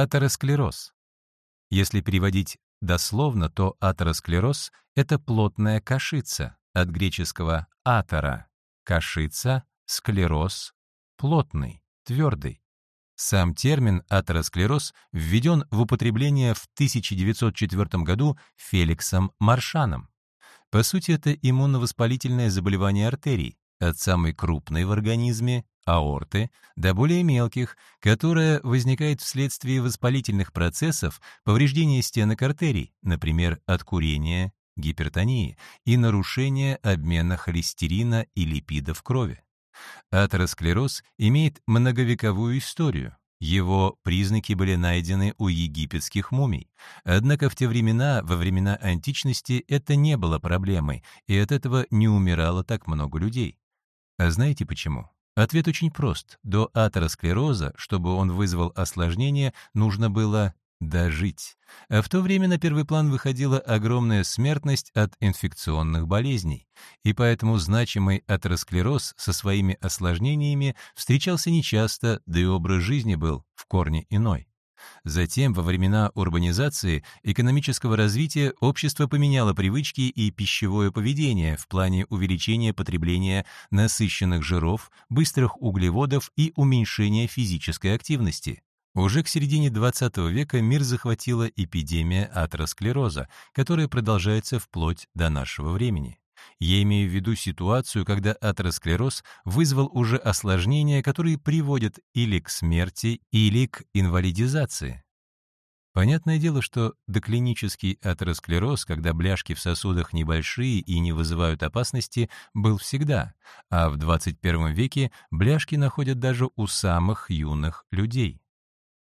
Атеросклероз. Если переводить дословно, то атеросклероз — это плотная кашица, от греческого «атера» — кашица, склероз — плотный, твердый. Сам термин атеросклероз введен в употребление в 1904 году Феликсом Маршаном. По сути, это иммуновоспалительное заболевание артерий, от самой крупной в организме аорты до более мелких, которая возникает вследствие воспалительных процессов, повреждения стенок артерий, например, от курения, гипертонии и нарушения обмена холестерина и липидов в крови. Атеросклероз имеет многовековую историю. Его признаки были найдены у египетских мумий. Однако в те времена, во времена античности, это не было проблемой, и от этого не умирало так много людей. А знаете почему? Ответ очень прост. До атеросклероза, чтобы он вызвал осложнение, нужно было дожить. А в то время на первый план выходила огромная смертность от инфекционных болезней. И поэтому значимый атеросклероз со своими осложнениями встречался нечасто, да и образ жизни был в корне иной. Затем, во времена урбанизации, экономического развития, общество поменяло привычки и пищевое поведение в плане увеличения потребления насыщенных жиров, быстрых углеводов и уменьшения физической активности. Уже к середине XX века мир захватила эпидемия атеросклероза, которая продолжается вплоть до нашего времени. Я имею в виду ситуацию, когда атеросклероз вызвал уже осложнения, которые приводят или к смерти, или к инвалидизации. Понятное дело, что доклинический атеросклероз, когда бляшки в сосудах небольшие и не вызывают опасности, был всегда, а в 21 веке бляшки находят даже у самых юных людей.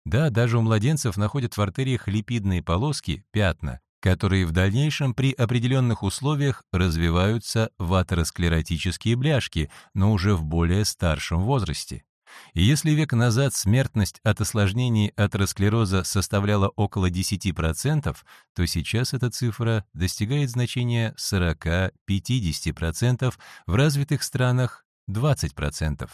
Да, даже у младенцев находят в артериях липидные полоски, пятна, которые в дальнейшем при определенных условиях развиваются в атеросклеротические бляшки, но уже в более старшем возрасте. И если век назад смертность от осложнений атеросклероза составляла около 10%, то сейчас эта цифра достигает значения 40-50%, в развитых странах 20%.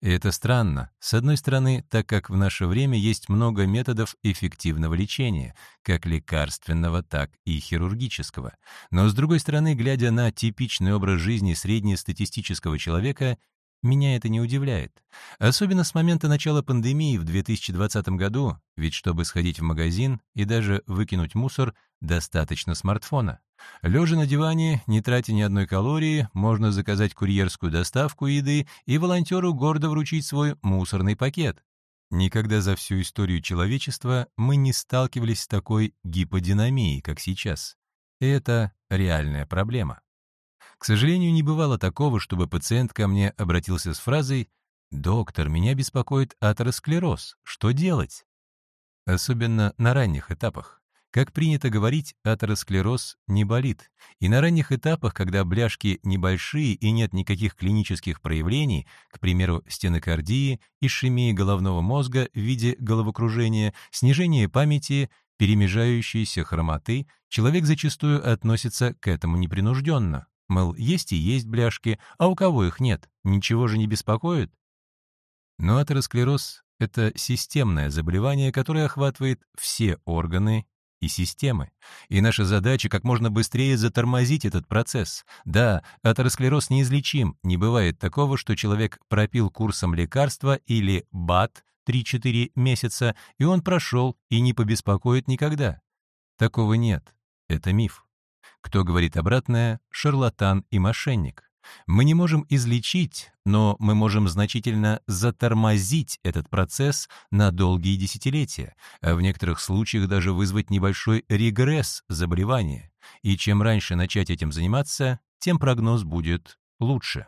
И это странно. С одной стороны, так как в наше время есть много методов эффективного лечения, как лекарственного, так и хирургического. Но с другой стороны, глядя на типичный образ жизни среднестатистического человека, меня это не удивляет. Особенно с момента начала пандемии в 2020 году, ведь чтобы сходить в магазин и даже выкинуть мусор, достаточно смартфона. Лежа на диване, не тратя ни одной калории, можно заказать курьерскую доставку еды и волонтеру гордо вручить свой мусорный пакет. Никогда за всю историю человечества мы не сталкивались с такой гиподинамией, как сейчас. Это реальная проблема. К сожалению, не бывало такого, чтобы пациент ко мне обратился с фразой «Доктор, меня беспокоит атеросклероз. Что делать?» Особенно на ранних этапах. Как принято говорить, атеросклероз не болит. И на ранних этапах, когда бляшки небольшие и нет никаких клинических проявлений, к примеру, стенокардии, ишемии головного мозга в виде головокружения, снижение памяти, перемежающиеся хромоты, человек зачастую относится к этому непринужденно. Мол, есть и есть бляшки, а у кого их нет? Ничего же не беспокоит? Но атеросклероз — это системное заболевание, которое охватывает все органы и системы. И наша задача как можно быстрее затормозить этот процесс. Да, атеросклероз неизлечим. Не бывает такого, что человек пропил курсом лекарства или БАТ 3-4 месяца, и он прошел и не побеспокоит никогда. Такого нет. Это миф. Кто говорит обратное — шарлатан и мошенник. Мы не можем излечить, но мы можем значительно затормозить этот процесс на долгие десятилетия, а в некоторых случаях даже вызвать небольшой регресс заболевания. И чем раньше начать этим заниматься, тем прогноз будет лучше.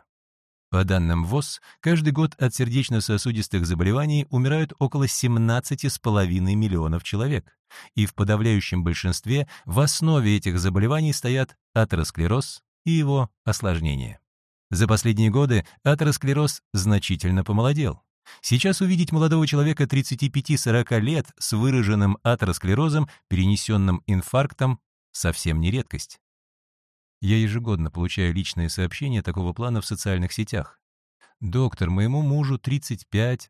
По данным ВОЗ, каждый год от сердечно-сосудистых заболеваний умирают около 17,5 миллионов человек. И в подавляющем большинстве в основе этих заболеваний стоят атеросклероз и его осложнения. За последние годы атеросклероз значительно помолодел. Сейчас увидеть молодого человека 35-40 лет с выраженным атеросклерозом, перенесенным инфарктом, совсем не редкость. Я ежегодно получаю личные сообщения такого плана в социальных сетях. Доктор, моему мужу 35-40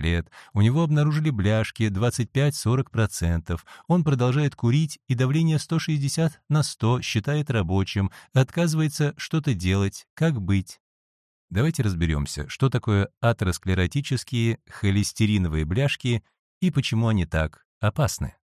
лет. У него обнаружили бляшки 25-40%. Он продолжает курить, и давление 160 на 100 считает рабочим, отказывается что-то делать. Как быть? Давайте разберемся, что такое атеросклеротические холестериновые бляшки и почему они так опасны.